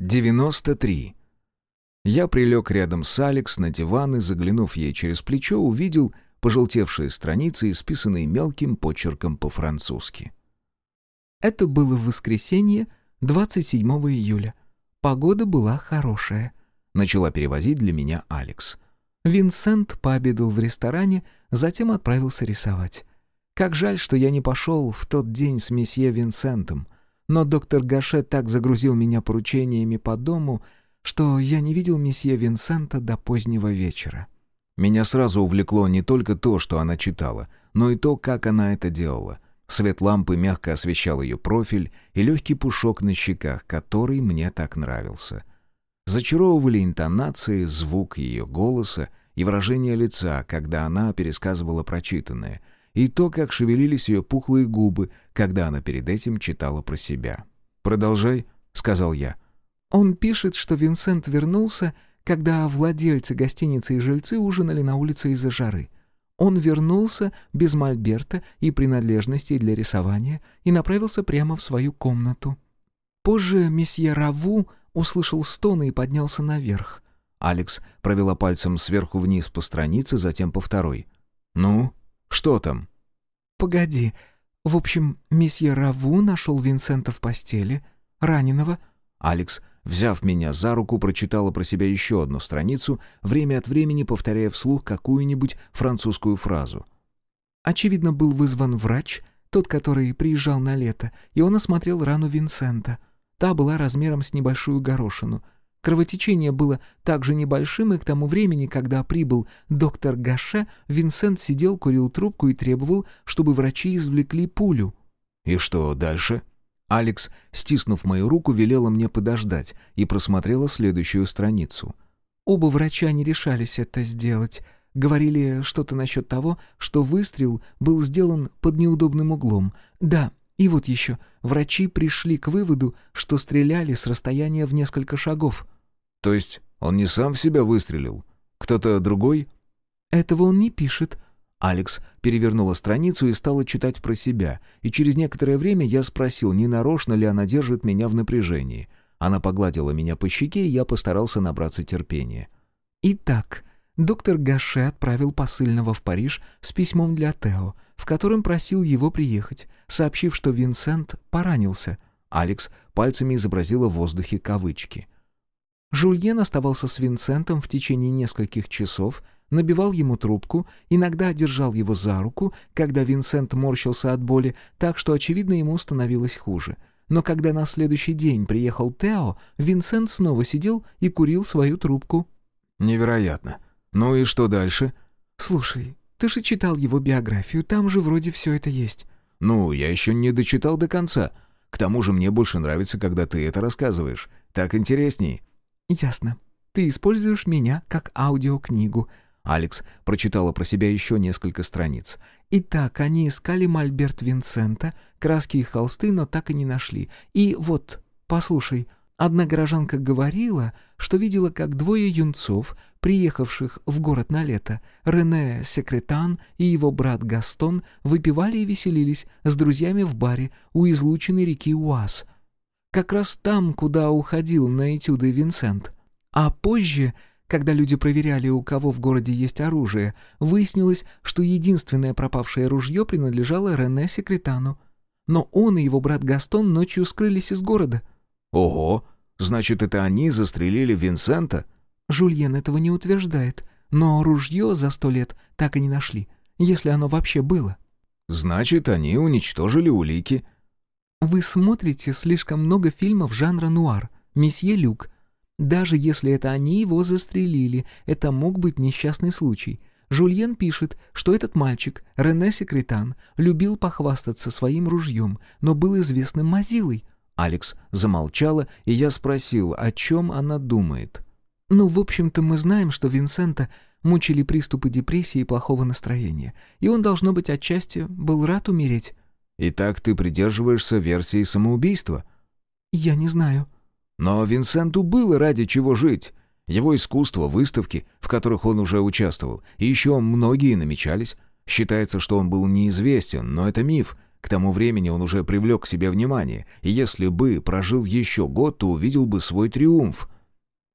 93. Я прилег рядом с Алекс на диван и, заглянув ей через плечо, увидел пожелтевшие страницы, исписанные мелким почерком по-французски. Это было в воскресенье, 27 июля. Погода была хорошая. Начала переводить для меня Алекс. Винсент пообедал в ресторане, затем отправился рисовать. Как жаль, что я не пошел в тот день с месье Винсентом — но доктор Гаше так загрузил меня поручениями по дому, что я не видел месье Винсента до позднего вечера. Меня сразу увлекло не только то, что она читала, но и то, как она это делала. Свет лампы мягко освещал ее профиль и легкий пушок на щеках, который мне так нравился. Зачаровывали интонации, звук ее голоса и выражение лица, когда она пересказывала прочитанное — и то, как шевелились ее пухлые губы, когда она перед этим читала про себя. «Продолжай», — сказал я. Он пишет, что Винсент вернулся, когда владельцы гостиницы и жильцы ужинали на улице из-за жары. Он вернулся без мольберта и принадлежностей для рисования и направился прямо в свою комнату. Позже месье Раву услышал стоны и поднялся наверх. Алекс провела пальцем сверху вниз по странице, затем по второй. «Ну, что там?» «Погоди. В общем, месье Раву нашел Винсента в постели, раненого». Алекс, взяв меня за руку, прочитала про себя еще одну страницу, время от времени повторяя вслух какую-нибудь французскую фразу. Очевидно, был вызван врач, тот, который приезжал на лето, и он осмотрел рану Винсента. Та была размером с небольшую горошину — Кровотечение было также небольшим, и к тому времени, когда прибыл доктор Гаше, Винсент сидел, курил трубку и требовал, чтобы врачи извлекли пулю. «И что дальше?» Алекс, стиснув мою руку, велела мне подождать и просмотрела следующую страницу. Оба врача не решались это сделать. Говорили что-то насчет того, что выстрел был сделан под неудобным углом. Да, и вот еще. Врачи пришли к выводу, что стреляли с расстояния в несколько шагов. То есть он не сам в себя выстрелил? Кто-то другой? Этого он не пишет. Алекс перевернула страницу и стала читать про себя, и через некоторое время я спросил, не нарочно ли она держит меня в напряжении. Она погладила меня по щеке, и я постарался набраться терпения. «Итак, доктор Гаше отправил посыльного в Париж с письмом для Тео, в котором просил его приехать, сообщив, что Винсент поранился. Алекс пальцами изобразила в воздухе кавычки. Жульен оставался с Винсентом в течение нескольких часов, набивал ему трубку, иногда держал его за руку, когда Винсент морщился от боли, так что, очевидно, ему становилось хуже. Но когда на следующий день приехал Тео, Винсент снова сидел и курил свою трубку. «Невероятно. Ну и что дальше?» «Слушай, ты же читал его биографию, там же вроде все это есть». «Ну, я еще не дочитал до конца. К тому же мне больше нравится, когда ты это рассказываешь. Так интересней». «Ясно. Ты используешь меня как аудиокнигу». Алекс прочитала про себя еще несколько страниц. «Итак, они искали мольберт Винсента, краски и холсты, но так и не нашли. И вот, послушай, Одна горожанка говорила, что видела, как двое юнцов, приехавших в город на лето, Рене Секретан и его брат Гастон, выпивали и веселились с друзьями в баре у излученной реки Уаз. Как раз там, куда уходил на этюды Винсент. А позже, когда люди проверяли, у кого в городе есть оружие, выяснилось, что единственное пропавшее ружье принадлежало Рене Секретану. Но он и его брат Гастон ночью скрылись из города — «Ого! Значит, это они застрелили Винсента?» Жульен этого не утверждает, но ружье за сто лет так и не нашли, если оно вообще было. «Значит, они уничтожили улики». «Вы смотрите слишком много фильмов жанра нуар, месье Люк. Даже если это они его застрелили, это мог быть несчастный случай». Жульен пишет, что этот мальчик, Рене Секретан, любил похвастаться своим ружьем, но был известным мазилой. Алекс замолчала, и я спросил, о чем она думает. «Ну, в общем-то, мы знаем, что Винсента мучили приступы депрессии и плохого настроения, и он, должно быть, отчасти был рад умереть». «Итак, ты придерживаешься версии самоубийства?» «Я не знаю». «Но Винсенту было ради чего жить. Его искусство, выставки, в которых он уже участвовал, и еще многие намечались. Считается, что он был неизвестен, но это миф. К тому времени он уже привлек к себе внимание, и если бы прожил еще год, то увидел бы свой триумф.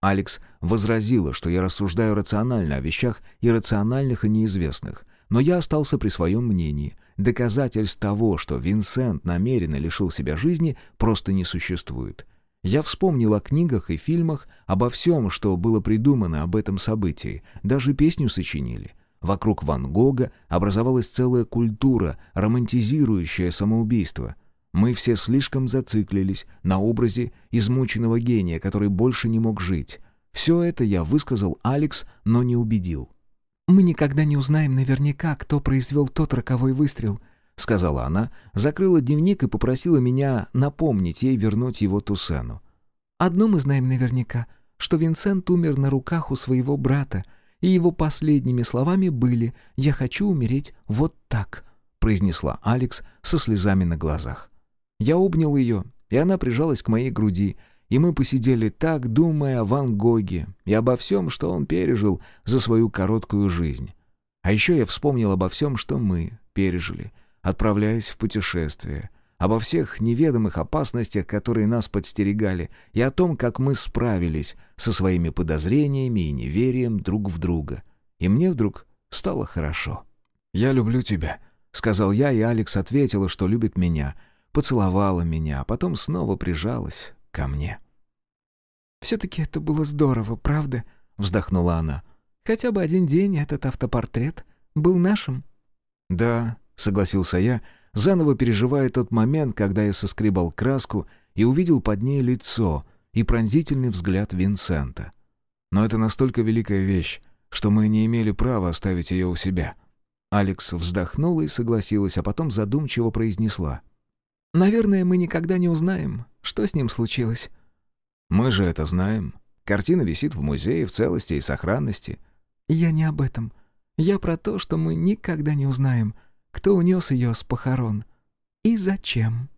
Алекс возразила, что я рассуждаю рационально о вещах иррациональных и неизвестных. Но я остался при своем мнении. Доказательств того, что Винсент намеренно лишил себя жизни, просто не существует. Я вспомнил о книгах и фильмах, обо всем, что было придумано об этом событии. Даже песню сочинили. Вокруг Ван Гога образовалась целая культура, романтизирующая самоубийство. Мы все слишком зациклились на образе измученного гения, который больше не мог жить. Все это я высказал Алекс, но не убедил. «Мы никогда не узнаем наверняка, кто произвел тот роковой выстрел», — сказала она, закрыла дневник и попросила меня напомнить ей вернуть его Тусену. «Одно мы знаем наверняка, что Винсент умер на руках у своего брата, и его последними словами были «Я хочу умереть вот так», — произнесла Алекс со слезами на глазах. Я обнял ее, и она прижалась к моей груди, и мы посидели так, думая о Ван Гоге и обо всем, что он пережил за свою короткую жизнь. А еще я вспомнил обо всем, что мы пережили, отправляясь в путешествие, обо всех неведомых опасностях, которые нас подстерегали, и о том, как мы справились со своими подозрениями и неверием друг в друга. И мне вдруг стало хорошо. «Я люблю тебя», — сказал я, и Алекс ответила, что любит меня, поцеловала меня, а потом снова прижалась ко мне. «Все-таки это было здорово, правда?» — вздохнула она. «Хотя бы один день этот автопортрет был нашим». «Да», — согласился я, заново переживая тот момент, когда я соскребал краску и увидел под ней лицо и пронзительный взгляд Винсента. «Но это настолько великая вещь, что мы не имели права оставить ее у себя». Алекс вздохнула и согласилась, а потом задумчиво произнесла. «Наверное, мы никогда не узнаем, что с ним случилось». Мы же это знаем. Картина висит в музее в целости и сохранности. Я не об этом. Я про то, что мы никогда не узнаем, кто унес ее с похорон и зачем.